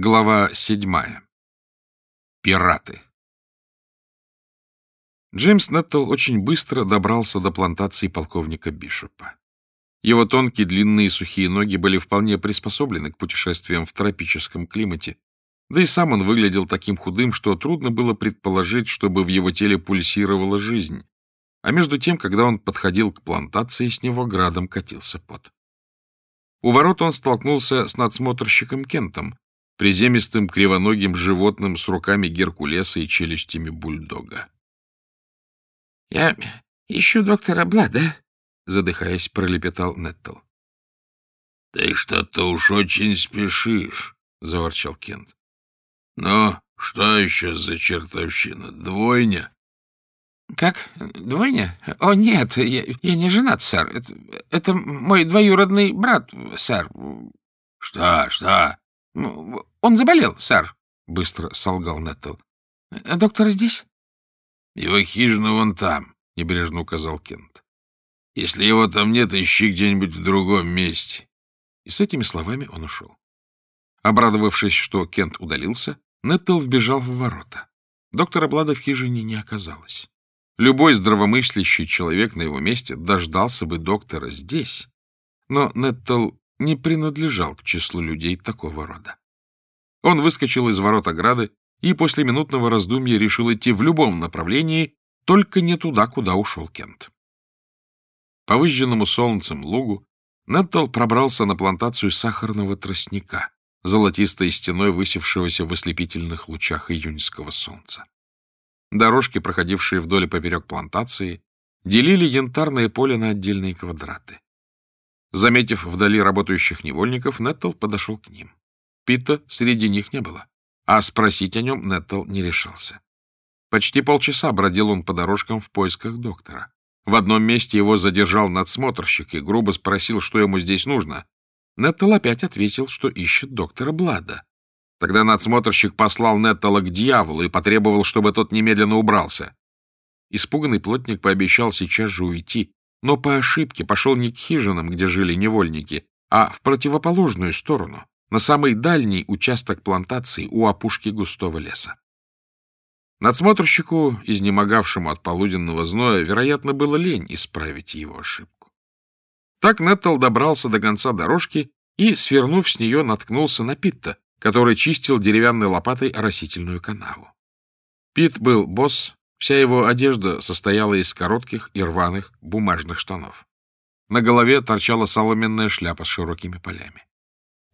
Глава седьмая. Пираты. Джеймс Неттл очень быстро добрался до плантации полковника Бишопа. Его тонкие, длинные сухие ноги были вполне приспособлены к путешествиям в тропическом климате, да и сам он выглядел таким худым, что трудно было предположить, чтобы в его теле пульсировала жизнь. А между тем, когда он подходил к плантации, с него градом катился пот. У ворот он столкнулся с надсмотрщиком Кентом, приземистым кривоногим животным с руками Геркулеса и челюстями бульдога. — Я ищу доктора Блада, — задыхаясь, пролепетал Неттл. — Ты что-то уж очень спешишь, — заворчал Кент. — Ну, что еще за чертовщина? Двойня? — Как? Двойня? О, нет, я, я не женат, сэр. Это, это мой двоюродный брат, сэр. — Что, что? Ну, он заболел, сэр, — быстро солгал Неттл. — Доктор здесь? — Его хижина вон там, — небрежно указал Кент. — Если его там нет, ищи где-нибудь в другом месте. И с этими словами он ушел. Обрадовавшись, что Кент удалился, Неттл вбежал в ворота. Доктора Блада в хижине не оказалось. Любой здравомыслящий человек на его месте дождался бы доктора здесь. Но Неттл не принадлежал к числу людей такого рода. Он выскочил из ворот ограды и после минутного раздумья решил идти в любом направлении, только не туда, куда ушел Кент. По выжженному солнцем лугу Неттл пробрался на плантацию сахарного тростника, золотистой стеной высевшегося в ослепительных лучах июньского солнца. Дорожки, проходившие вдоль и поперек плантации, делили янтарное поле на отдельные квадраты. Заметив вдали работающих невольников, Неттл подошел к ним. Пита среди них не было, а спросить о нем Неттл не решался. Почти полчаса бродил он по дорожкам в поисках доктора. В одном месте его задержал надсмотрщик и грубо спросил, что ему здесь нужно. Неттл опять ответил, что ищет доктора Блада. Тогда надсмотрщик послал Неттала к дьяволу и потребовал, чтобы тот немедленно убрался. Испуганный плотник пообещал сейчас же уйти, но по ошибке пошел не к хижинам, где жили невольники, а в противоположную сторону, на самый дальний участок плантации у опушки густого леса. Надсмотрщику, изнемогавшему от полуденного зноя, вероятно, было лень исправить его ошибку. Так Неттл добрался до конца дорожки и, свернув с нее, наткнулся на Питта, который чистил деревянной лопатой растительную канаву. Пит был босс, Вся его одежда состояла из коротких и рваных бумажных штанов. На голове торчала соломенная шляпа с широкими полями.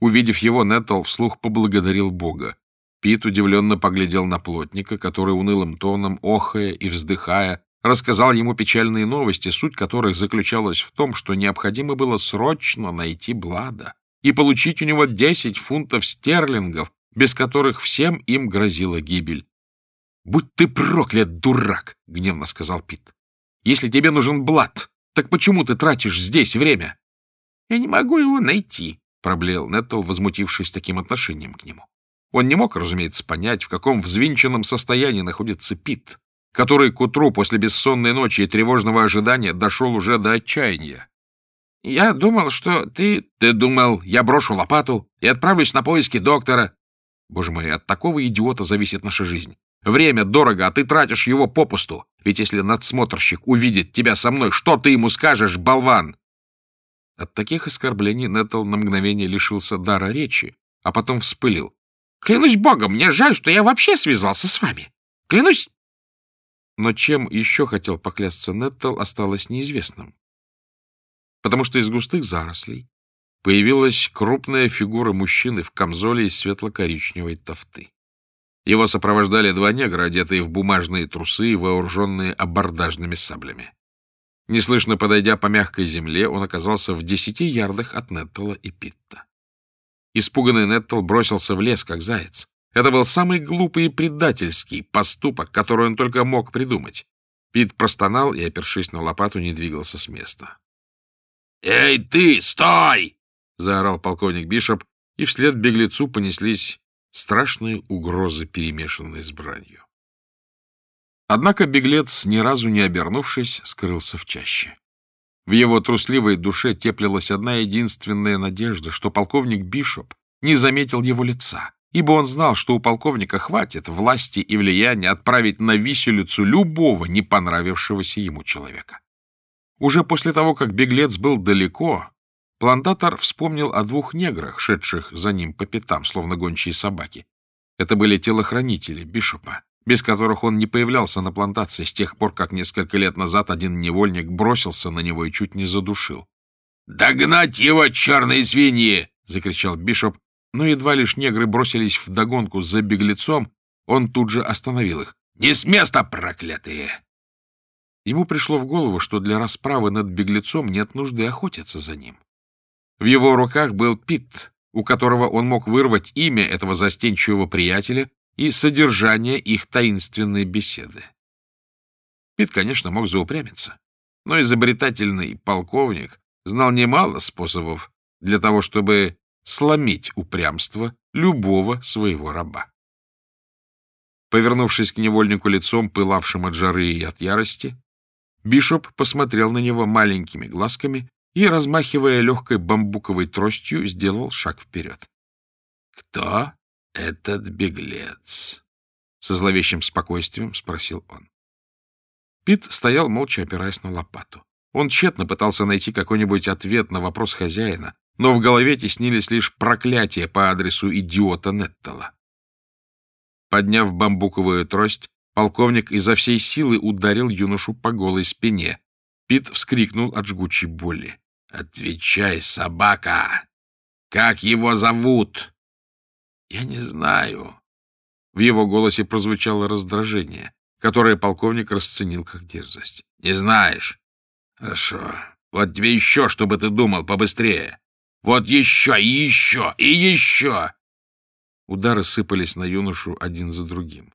Увидев его, Неттл вслух поблагодарил Бога. Пит удивленно поглядел на плотника, который унылым тоном, охая и вздыхая, рассказал ему печальные новости, суть которых заключалась в том, что необходимо было срочно найти Блада и получить у него десять фунтов стерлингов, без которых всем им грозила гибель. — Будь ты проклят, дурак! — гневно сказал Пит. — Если тебе нужен Блад, так почему ты тратишь здесь время? — Я не могу его найти, — проблеял Неттл, возмутившись таким отношением к нему. Он не мог, разумеется, понять, в каком взвинченном состоянии находится Пит, который к утру после бессонной ночи и тревожного ожидания дошел уже до отчаяния. — Я думал, что ты... — Ты думал, я брошу лопату и отправлюсь на поиски доктора? Боже мой, от такого идиота зависит наша жизнь. Время дорого, а ты тратишь его попусту. Ведь если надсмотрщик увидит тебя со мной, что ты ему скажешь, болван? От таких оскорблений Неттл на мгновение лишился дара речи, а потом вспылил. — Клянусь богом, мне жаль, что я вообще связался с вами. Клянусь... Но чем еще хотел поклясться Неттл, осталось неизвестным. Потому что из густых зарослей появилась крупная фигура мужчины в камзоле из светло-коричневой тофты. Его сопровождали два негра, одетые в бумажные трусы и вооруженные абордажными саблями. Неслышно подойдя по мягкой земле, он оказался в десяти ярдах от Неттела и Питта. Испуганный Неттл бросился в лес, как заяц. Это был самый глупый и предательский поступок, который он только мог придумать. Пит простонал и, опершись на лопату, не двигался с места. — Эй, ты, стой! — заорал полковник Бишоп, и вслед беглецу понеслись страшные угрозы, перемешанные с бранью. Однако беглец, ни разу не обернувшись, скрылся в чаще. В его трусливой душе теплилась одна единственная надежда, что полковник Бишоп не заметил его лица ибо он знал, что у полковника хватит власти и влияния отправить на виселицу любого не понравившегося ему человека. Уже после того, как беглец был далеко, плантатор вспомнил о двух неграх, шедших за ним по пятам, словно гончие собаки. Это были телохранители Бишопа, без которых он не появлялся на плантации с тех пор, как несколько лет назад один невольник бросился на него и чуть не задушил. «Догнать его, черные свиньи!» — закричал Бишоп, но едва лишь негры бросились в догонку за беглецом, он тут же остановил их. «Не с места, проклятые!» Ему пришло в голову, что для расправы над беглецом нет нужды охотиться за ним. В его руках был Пит, у которого он мог вырвать имя этого застенчивого приятеля и содержание их таинственной беседы. Пит, конечно, мог заупрямиться, но изобретательный полковник знал немало способов для того, чтобы сломить упрямство любого своего раба. Повернувшись к невольнику лицом, пылавшим от жары и от ярости, Бишоп посмотрел на него маленькими глазками и, размахивая легкой бамбуковой тростью, сделал шаг вперед. — Кто этот беглец? — со зловещим спокойствием спросил он. Пит стоял, молча опираясь на лопату. Он тщетно пытался найти какой-нибудь ответ на вопрос хозяина, но в голове теснились лишь проклятия по адресу идиота Неттела. Подняв бамбуковую трость, Полковник изо всей силы ударил юношу по голой спине. Пит вскрикнул от жгучей боли. — Отвечай, собака! Как его зовут? — Я не знаю. В его голосе прозвучало раздражение, которое полковник расценил как дерзость. — Не знаешь? Хорошо. Вот тебе еще, чтобы ты думал побыстрее. Вот еще, и еще, и еще! Удары сыпались на юношу один за другим.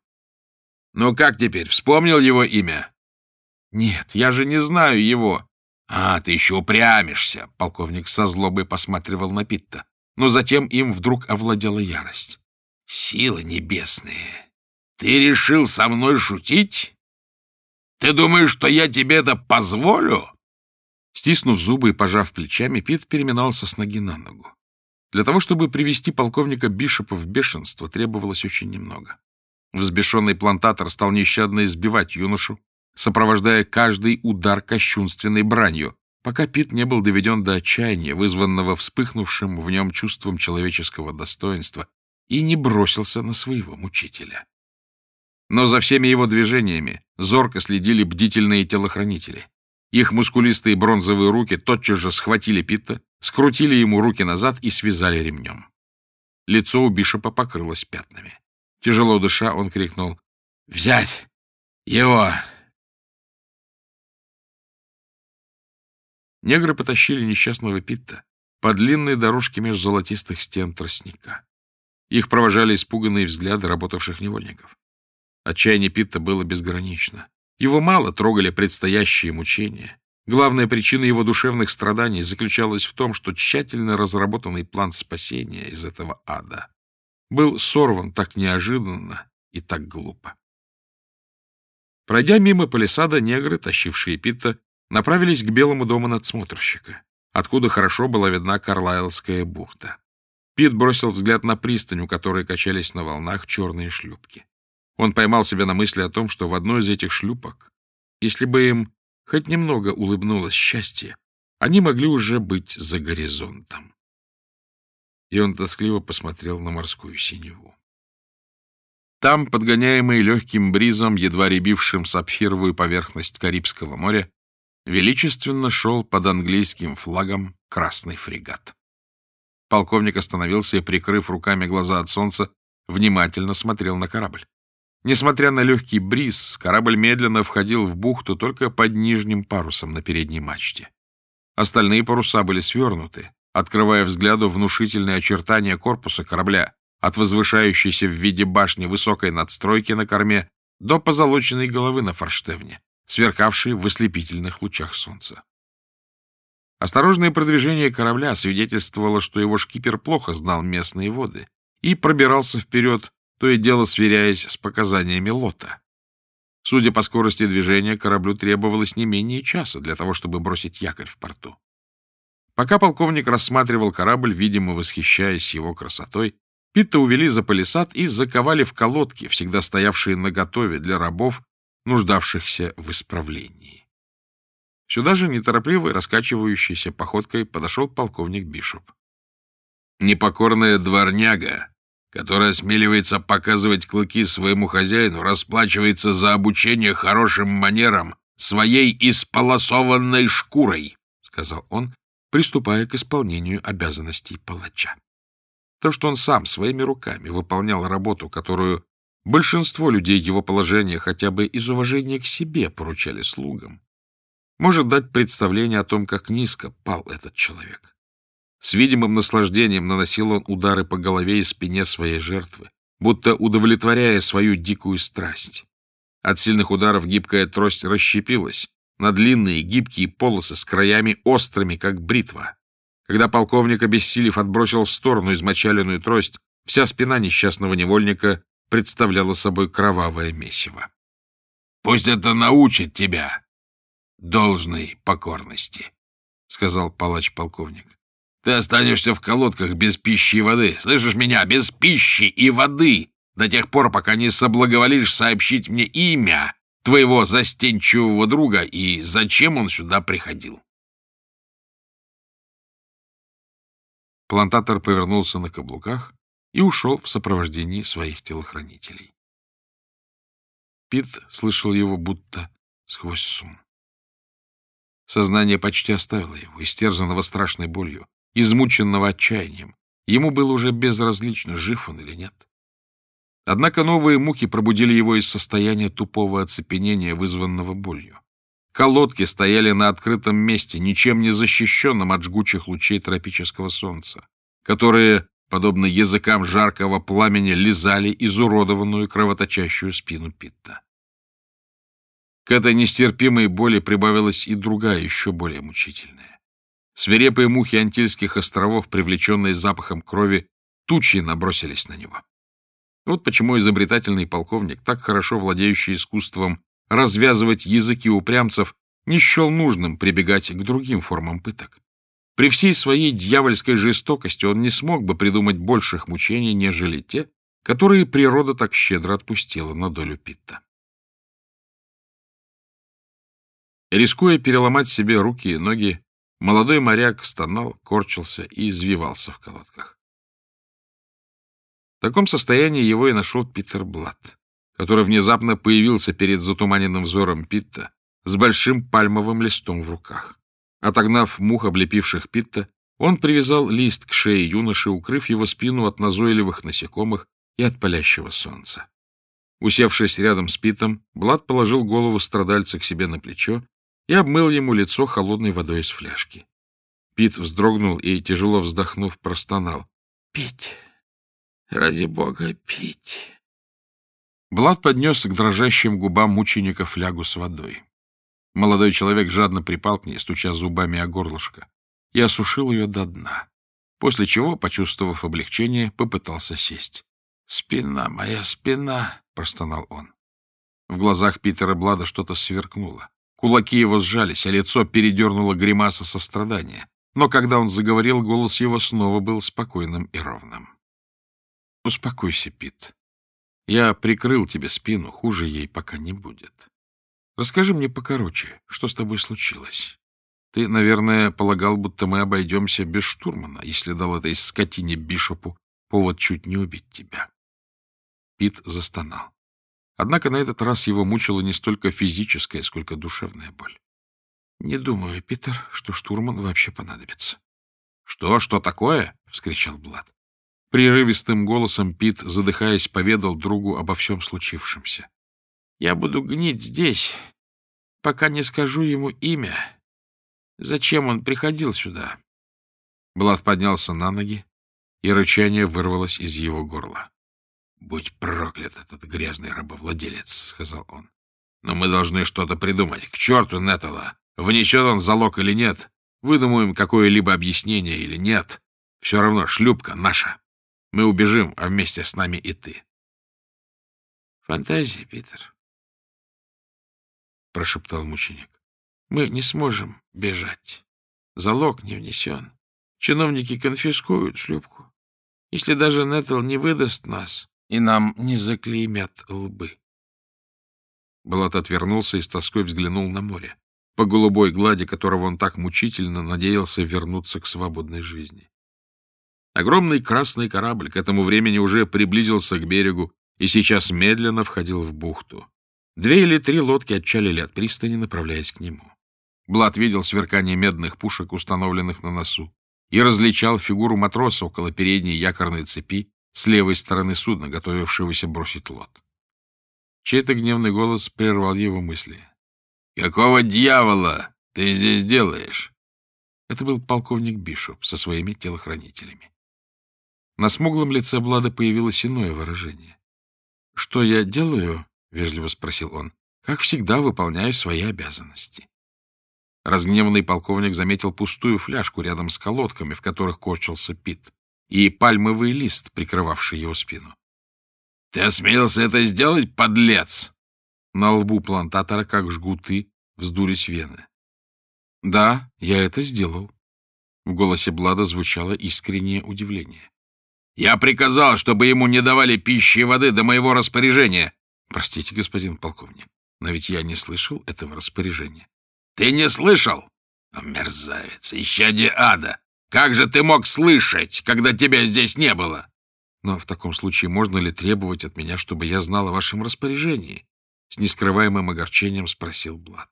Ну как теперь, вспомнил его имя? Нет, я же не знаю его. А, ты еще упрямишься, полковник со злобой посматривал на Питта. Но затем им вдруг овладела ярость. Силы небесные, ты решил со мной шутить? Ты думаешь, что я тебе это позволю? Стиснув зубы и пожав плечами, Пит переминался с ноги на ногу. Для того, чтобы привести полковника Бишопа в бешенство, требовалось очень немного. Взбешенный плантатор стал нещадно избивать юношу, сопровождая каждый удар кощунственной бранью, пока Пит не был доведен до отчаяния, вызванного вспыхнувшим в нем чувством человеческого достоинства, и не бросился на своего мучителя. Но за всеми его движениями зорко следили бдительные телохранители. Их мускулистые бронзовые руки тотчас же схватили Питта, скрутили ему руки назад и связали ремнем. Лицо у Бишопа покрылось пятнами. Тяжело дыша, он крикнул «Взять его!» Негры потащили несчастного Питта по длинной дорожке меж золотистых стен тростника. Их провожали испуганные взгляды работавших невольников. Отчаяние Питта было безгранично. Его мало трогали предстоящие мучения. Главная причина его душевных страданий заключалась в том, что тщательно разработанный план спасения из этого ада был сорван так неожиданно и так глупо. Пройдя мимо палисада, негры, тащившие Питта, направились к белому дому надсмотрщика, откуда хорошо была видна Карлайлская бухта. Пит бросил взгляд на пристань, у которой качались на волнах черные шлюпки. Он поймал себя на мысли о том, что в одной из этих шлюпок, если бы им хоть немного улыбнулось счастье, они могли уже быть за горизонтом и он тоскливо посмотрел на морскую синеву. Там, подгоняемый легким бризом, едва рябившим сапфировую поверхность Карибского моря, величественно шел под английским флагом красный фрегат. Полковник остановился и, прикрыв руками глаза от солнца, внимательно смотрел на корабль. Несмотря на легкий бриз, корабль медленно входил в бухту только под нижним парусом на передней мачте. Остальные паруса были свернуты, открывая взгляду внушительные очертания корпуса корабля, от возвышающейся в виде башни высокой надстройки на корме до позолоченной головы на форштевне, сверкавшей в ослепительных лучах солнца. Осторожное продвижение корабля свидетельствовало, что его шкипер плохо знал местные воды и пробирался вперед, то и дело сверяясь с показаниями лота. Судя по скорости движения, кораблю требовалось не менее часа для того, чтобы бросить якорь в порту. Пока полковник рассматривал корабль, видимо, восхищаясь его красотой, Питта увели за палисад и заковали в колодки, всегда стоявшие наготове для рабов, нуждавшихся в исправлении. Сюда же неторопливой, раскачивающейся походкой подошел полковник Бишоп. Непокорная дворняга, которая осмеливается показывать клыки своему хозяину, расплачивается за обучение хорошим манерам своей исполосованной шкурой, — сказал он, приступая к исполнению обязанностей палача. То, что он сам своими руками выполнял работу, которую большинство людей его положения хотя бы из уважения к себе поручали слугам, может дать представление о том, как низко пал этот человек. С видимым наслаждением наносил он удары по голове и спине своей жертвы, будто удовлетворяя свою дикую страсть. От сильных ударов гибкая трость расщепилась на длинные гибкие полосы с краями острыми, как бритва. Когда полковник, обессилев, отбросил в сторону измочаленную трость, вся спина несчастного невольника представляла собой кровавое месиво. — Пусть это научит тебя должной покорности, — сказал палач-полковник. Ты останешься в колодках без пищи и воды. Слышишь меня? Без пищи и воды. До тех пор, пока не соблаговолишь сообщить мне имя твоего застенчивого друга и зачем он сюда приходил. Плантатор повернулся на каблуках и ушел в сопровождении своих телохранителей. Пит слышал его будто сквозь сум. Сознание почти оставило его, истерзанного страшной болью измученного отчаянием. Ему было уже безразлично, жив он или нет. Однако новые муки пробудили его из состояния тупого оцепенения, вызванного болью. Колодки стояли на открытом месте, ничем не защищенном от жгучих лучей тропического солнца, которые, подобно языкам жаркого пламени, лизали изуродованную кровоточащую спину Питта. К этой нестерпимой боли прибавилась и другая, еще более мучительная. Свирепые мухи Антильских островов, привлеченные запахом крови, тучи набросились на него. Вот почему изобретательный полковник, так хорошо владеющий искусством развязывать языки упрямцев, не счел нужным прибегать к другим формам пыток. При всей своей дьявольской жестокости он не смог бы придумать больших мучений, нежели те, которые природа так щедро отпустила на долю Питта. Рискуя переломать себе руки и ноги, Молодой моряк стонал, корчился и извивался в колодках. В таком состоянии его и нашел Питер Блад, который внезапно появился перед затуманенным взором Питта с большим пальмовым листом в руках. Отогнав мух, облепивших Питта, он привязал лист к шее юноши, укрыв его спину от назойливых насекомых и от палящего солнца. Усевшись рядом с Питом, Блад положил голову страдальца к себе на плечо и обмыл ему лицо холодной водой из фляжки. Пит вздрогнул и, тяжело вздохнув, простонал. — Пить! Ради бога, пить! Блад поднес к дрожащим губам мученика флягу с водой. Молодой человек жадно припал к ней, стуча зубами о горлышко, и осушил ее до дна, после чего, почувствовав облегчение, попытался сесть. — Спина, моя спина! — простонал он. В глазах Питера Блада что-то сверкнуло. Кулаки его сжались, а лицо передернуло гримаса сострадания. Но когда он заговорил, голос его снова был спокойным и ровным. — Успокойся, Пит. Я прикрыл тебе спину, хуже ей пока не будет. Расскажи мне покороче, что с тобой случилось. Ты, наверное, полагал, будто мы обойдемся без штурмана, если дал этой скотине Бишопу повод чуть не убить тебя. Пит застонал. Однако на этот раз его мучила не столько физическая, сколько душевная боль. — Не думаю, Питер, что штурман вообще понадобится. — Что? Что такое? — вскричал Блад. Прерывистым голосом Пит, задыхаясь, поведал другу обо всем случившемся. — Я буду гнить здесь, пока не скажу ему имя. Зачем он приходил сюда? Блад поднялся на ноги, и рычание вырвалось из его горла. — Будь проклят этот грязный рабовладелец, — сказал он. — Но мы должны что-то придумать. К черту Неттела! Внесет он залог или нет? Выдумаем какое-либо объяснение или нет. Все равно шлюпка наша. Мы убежим, а вместе с нами и ты. — Фантазия, Питер, — прошептал мученик. — Мы не сможем бежать. Залог не внесен. Чиновники конфискуют шлюпку. если даже Нетл не выдаст нас, и нам не заклеймят лбы. Блат отвернулся и с тоской взглянул на море, по голубой глади которого он так мучительно надеялся вернуться к свободной жизни. Огромный красный корабль к этому времени уже приблизился к берегу и сейчас медленно входил в бухту. Две или три лодки отчалили от пристани, направляясь к нему. Блад видел сверкание медных пушек, установленных на носу, и различал фигуру матроса около передней якорной цепи с левой стороны судна, готовившегося бросить лод. Чей-то гневный голос прервал его мысли. — Какого дьявола ты здесь делаешь? Это был полковник Бишоп со своими телохранителями. На смуглом лице Блада появилось иное выражение. — Что я делаю? — вежливо спросил он. — Как всегда выполняю свои обязанности. Разгневанный полковник заметил пустую фляжку рядом с колодками, в которых корчился Пит, и пальмовый лист, прикрывавший его спину. — Ты осмелился это сделать, подлец? На лбу плантатора, как жгуты, вздулись вены. — Да, я это сделал. В голосе Блада звучало искреннее удивление. — Я приказал, чтобы ему не давали пищи и воды до моего распоряжения. — Простите, господин полковник, но ведь я не слышал этого распоряжения. — Ты не слышал? Мерзавец, исчадие ада! Как же ты мог слышать, когда тебя здесь не было? Но в таком случае можно ли требовать от меня, чтобы я знал о вашем распоряжении? С нескрываемым огорчением спросил Блад.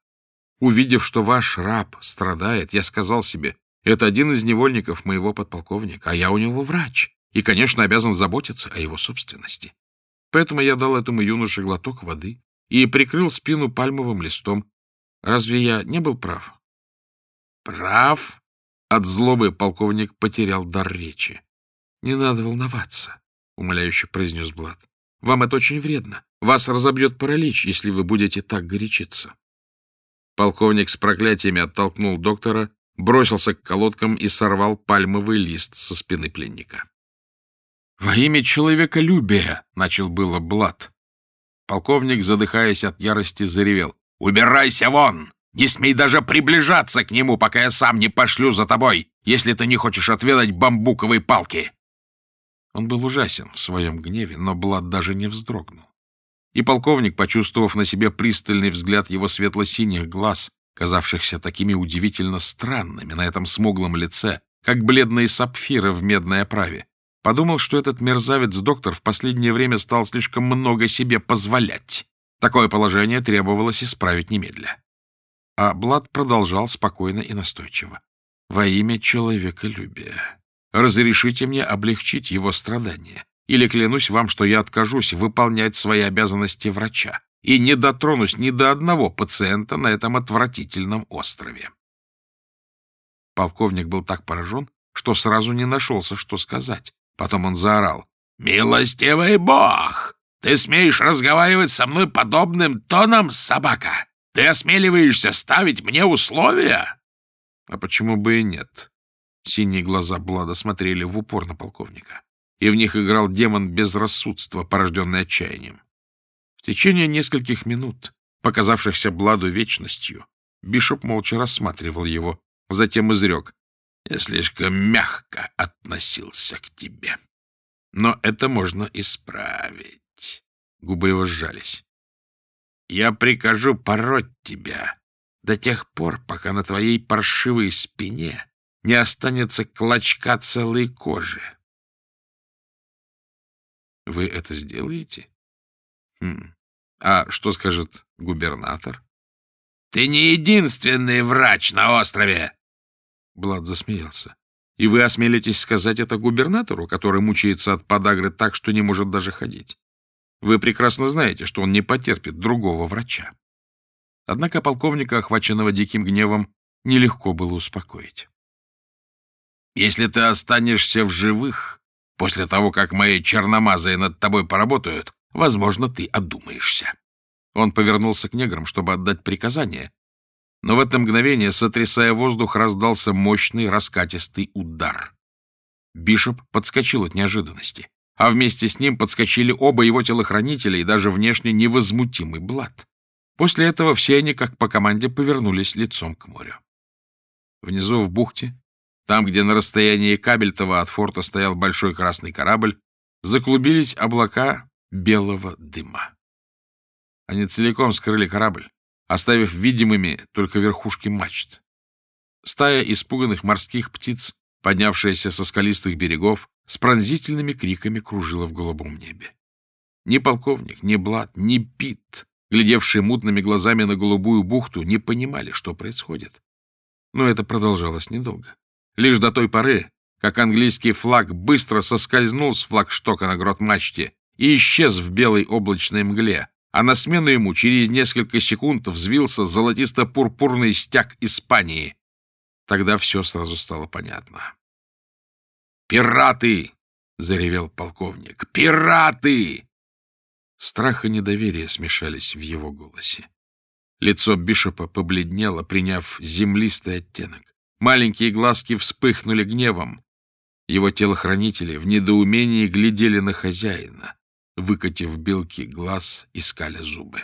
Увидев, что ваш раб страдает, я сказал себе, это один из невольников моего подполковника, а я у него врач, и, конечно, обязан заботиться о его собственности. Поэтому я дал этому юноше глоток воды и прикрыл спину пальмовым листом. Разве я не был прав? Прав? От злобы полковник потерял дар речи. — Не надо волноваться, — умоляюще произнес Блад. — Вам это очень вредно. Вас разобьет паралич, если вы будете так горячиться. Полковник с проклятиями оттолкнул доктора, бросился к колодкам и сорвал пальмовый лист со спины пленника. — Во имя человеколюбия! — начал было Блад. Полковник, задыхаясь от ярости, заревел. — Убирайся вон! Не смей даже приближаться к нему, пока я сам не пошлю за тобой, если ты не хочешь отведать бамбуковой палки. Он был ужасен в своем гневе, но Блад даже не вздрогнул. И полковник, почувствовав на себе пристальный взгляд его светло-синих глаз, казавшихся такими удивительно странными на этом смуглом лице, как бледные сапфиры в медной оправе, подумал, что этот мерзавец-доктор в последнее время стал слишком много себе позволять. Такое положение требовалось исправить немедля. А Блад продолжал спокойно и настойчиво. «Во имя человеколюбия. Разрешите мне облегчить его страдания, или клянусь вам, что я откажусь выполнять свои обязанности врача и не дотронусь ни до одного пациента на этом отвратительном острове». Полковник был так поражен, что сразу не нашелся, что сказать. Потом он заорал. «Милостивый бог! Ты смеешь разговаривать со мной подобным тоном, собака? Ты осмеливаешься ставить мне условия? — А почему бы и нет? Синие глаза Блада смотрели в упор на полковника, и в них играл демон безрассудства, порожденный отчаянием. В течение нескольких минут, показавшихся Бладу вечностью, Бишоп молча рассматривал его, затем изрек. «Я слишком мягко относился к тебе. Но это можно исправить». Губы его сжались. Я прикажу пороть тебя до тех пор, пока на твоей паршивой спине не останется клочка целой кожи. Вы это сделаете? Хм. А что скажет губернатор? Ты не единственный врач на острове. Блад засмеялся. И вы осмелитесь сказать это губернатору, который мучается от подагры так, что не может даже ходить? Вы прекрасно знаете, что он не потерпит другого врача. Однако полковника, охваченного диким гневом, нелегко было успокоить. «Если ты останешься в живых после того, как мои черномазые над тобой поработают, возможно, ты одумаешься». Он повернулся к неграм, чтобы отдать приказание, но в это мгновение, сотрясая воздух, раздался мощный раскатистый удар. Бишоп подскочил от неожиданности а вместе с ним подскочили оба его телохранителя и даже внешне невозмутимый Блад. После этого все они, как по команде, повернулись лицом к морю. Внизу в бухте Там, где на расстоянии Кабельтова от форта стоял большой красный корабль, заклубились облака белого дыма. Они целиком скрыли корабль, оставив видимыми только верхушки мачт. Стая испуганных морских птиц, поднявшаяся со скалистых берегов, с пронзительными криками кружила в голубом небе. Ни полковник, ни Блад, ни Пит, глядевшие мутными глазами на голубую бухту, не понимали, что происходит. Но это продолжалось недолго. Лишь до той поры, как английский флаг быстро соскользнул с флагштока на грот-мачте и исчез в белой облачной мгле, а на смену ему через несколько секунд взвился золотисто-пурпурный стяг Испании. Тогда все сразу стало понятно. «Пираты!» — заревел полковник. «Пираты!» Страх и недоверие смешались в его голосе. Лицо Бишопа побледнело, приняв землистый оттенок. Маленькие глазки вспыхнули гневом. Его телохранители в недоумении глядели на хозяина, выкатив белки глаз, искали зубы.